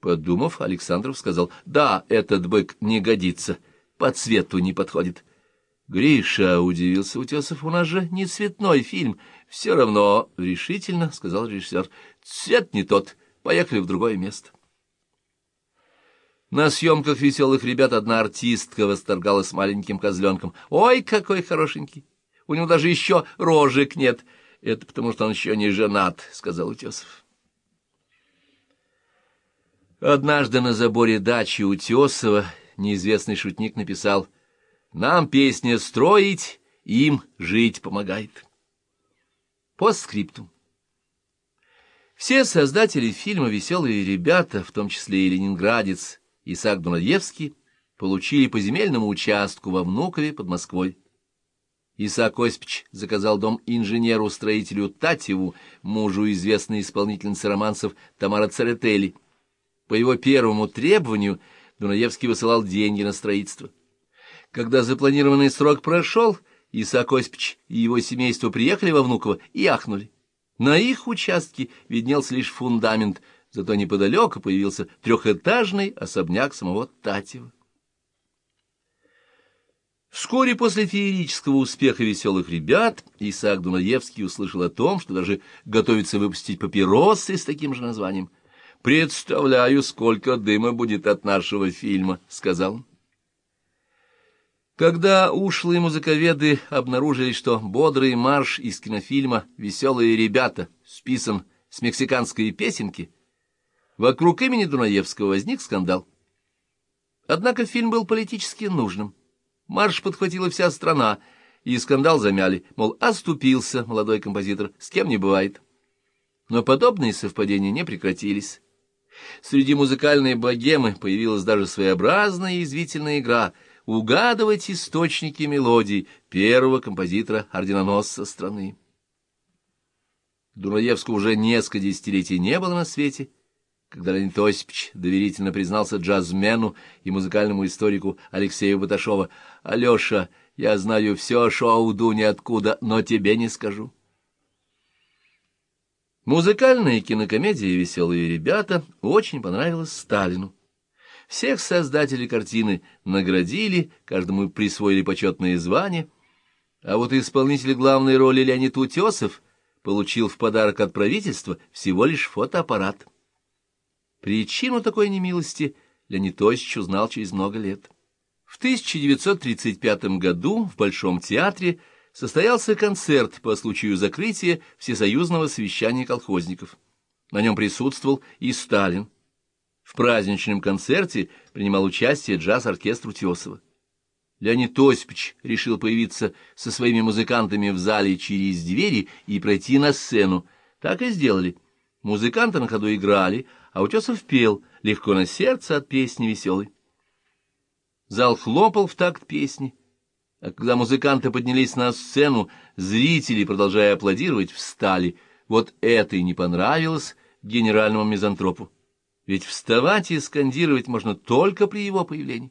Подумав, Александров сказал, «Да, этот бык не годится, по цвету не подходит». «Гриша», — удивился Утесов, — «у нас же не цветной фильм». «Все равно», — решительно сказал режиссер, — «цвет не тот, поехали в другое место». На съемках «Веселых ребят» одна артистка восторгалась маленьким козленком. «Ой, какой хорошенький! У него даже еще рожек нет!» «Это потому, что он еще не женат», — сказал Утесов. Однажды на заборе дачи Утесова неизвестный шутник написал «Нам песня строить, им жить помогает». По скрипту. Все создатели фильма «Веселые ребята», в том числе и ленинградец Исаак Дунаевский, получили по земельному участку во Внукове под Москвой. Исаак Осипович заказал дом инженеру-строителю Татьеву, мужу известной исполнительницы романсов Тамара Церетели. По его первому требованию Дунаевский высылал деньги на строительство. Когда запланированный срок прошел, Исаак Осипович и его семейство приехали во Внуково и ахнули. На их участке виднелся лишь фундамент, зато неподалеку появился трехэтажный особняк самого Татьева. Вскоре после феерического успеха «Веселых ребят» Исаак Дунаевский услышал о том, что даже готовится выпустить папиросы с таким же названием — «Представляю, сколько дыма будет от нашего фильма», — сказал он. Когда ушлые музыковеды обнаружили, что бодрый марш из кинофильма «Веселые ребята» списан с мексиканской песенки, вокруг имени Дунаевского возник скандал. Однако фильм был политически нужным. Марш подхватила вся страна, и скандал замяли, мол, оступился молодой композитор, с кем не бывает. Но подобные совпадения не прекратились. Среди музыкальной богемы появилась даже своеобразная извительная игра — угадывать источники мелодий первого композитора-орденоносца страны. Дунаевского уже несколько десятилетий не было на свете, когда Леонид Осипович доверительно признался джазмену и музыкальному историку Алексею Баташова «Алеша, я знаю все шоу Дуни откуда, но тебе не скажу». Музыкальная кинокомедия «Веселые ребята» очень понравилась Сталину. Всех создателей картины наградили, каждому присвоили почетные звания, а вот исполнитель главной роли Леонид Утесов получил в подарок от правительства всего лишь фотоаппарат. Причину такой немилости Леонид Осич узнал через много лет. В 1935 году в Большом театре состоялся концерт по случаю закрытия Всесоюзного совещания колхозников. На нем присутствовал и Сталин. В праздничном концерте принимал участие джаз-оркестр Утесова. Леонид Осипович решил появиться со своими музыкантами в зале через двери и пройти на сцену. Так и сделали. Музыканты на ходу играли, а Утесов пел «Легко на сердце» от песни веселой. Зал хлопал в такт песни. А когда музыканты поднялись на сцену, зрители, продолжая аплодировать, встали. Вот это и не понравилось генеральному мизантропу. Ведь вставать и скандировать можно только при его появлении.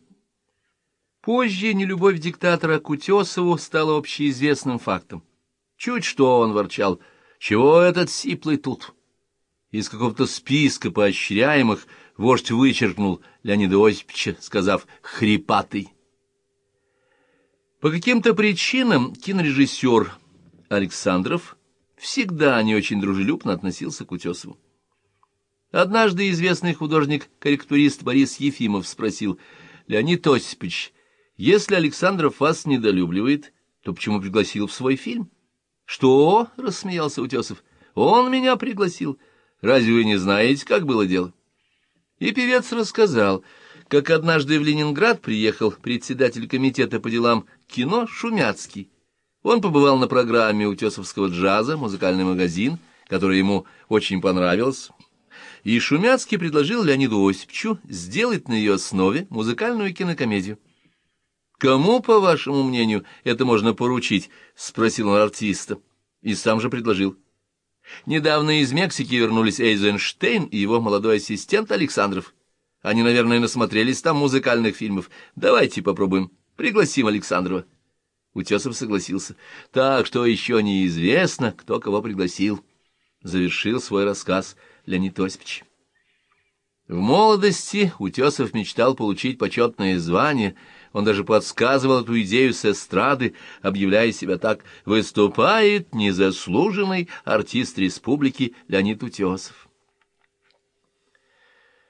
Позже нелюбовь диктатора к Утесову стала общеизвестным фактом. Чуть что он ворчал. Чего этот сиплый тут? Из какого-то списка поощряемых вождь вычеркнул Леонида Осиповича, сказав «хрипатый». По каким-то причинам кинорежиссер Александров всегда не очень дружелюбно относился к Утесову. Однажды известный художник-корректурист Борис Ефимов спросил, «Леонид Осипович, если Александров вас недолюбливает, то почему пригласил в свой фильм?» «Что?» — рассмеялся Утесов. «Он меня пригласил. Разве вы не знаете, как было дело?» И певец рассказал, как однажды в Ленинград приехал председатель комитета по делам кино Шумяцкий. Он побывал на программе утесовского джаза «Музыкальный магазин», который ему очень понравился. И Шумяцкий предложил Леониду Осипчу сделать на ее основе музыкальную кинокомедию. «Кому, по вашему мнению, это можно поручить?» — спросил он артиста. И сам же предложил. Недавно из Мексики вернулись Эйзенштейн и его молодой ассистент Александров. Они, наверное, насмотрелись там музыкальных фильмов. Давайте попробуем. Пригласим Александрова. Утесов согласился. Так что еще неизвестно, кто кого пригласил. Завершил свой рассказ Леонид Осипович. В молодости Утесов мечтал получить почетное звание, он даже подсказывал эту идею с эстрады, объявляя себя так «выступает незаслуженный артист республики Леонид Утесов».